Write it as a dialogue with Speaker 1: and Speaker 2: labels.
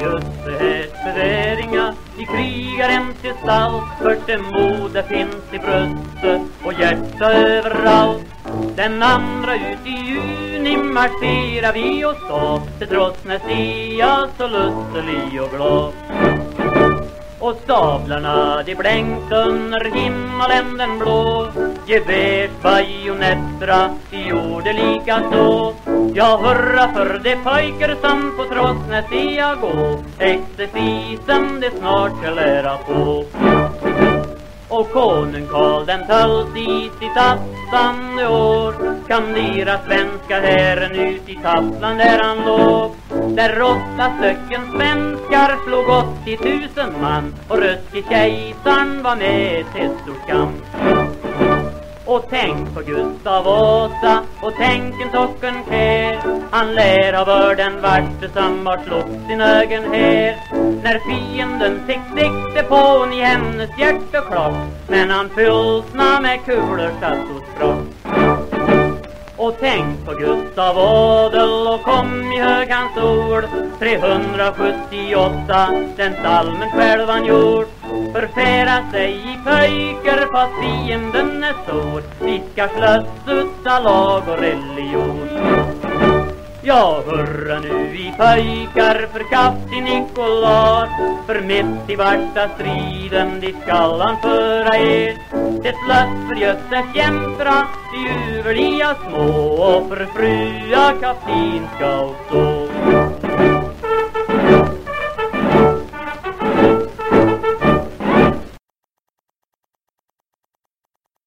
Speaker 1: just det här sväringa I krigarens gestalt. För det mode finns i bröstet Och hjärta överallt. Den andra ut i juni Marscherar vi oss av. Till Drottnäsia så lustig och glad och staplarna de blänkt under himmelen den blå. Gevärs bajonettra de gjorde lika så Ja, hurra för de pojkar som på Trossnäs jag gå Exercisen de snart ska lära på. och konung Karl den tolfte i sitt attande år. Kandira svenska herren ut i Tappland där han låg. Där åtta stycken svenskar slog åttio tusen man. Och ryske kejsaren var med till stor skam och tänk på Gustav Vasa och tänk en tocken kär Han lär ha varit den värste som har slått sin ögon här När fienden fick sikte på i hennes hjärta klart Men han pulsna med kulor satt och sprått och tänk på Gustav Adel och kom ihåg hans ord. 378, den salmen själv han gjort. Förfära sig i pojkar fast fienden är stor. Vi ska slöss utav lag och religion. Ja, hurra nu i pojkar för kapten Nikolar För mitt i värsta striden dit skall han föra er. Det slöss för Jösses jämtra, de juveliga små. Och för frua kapten ska stå.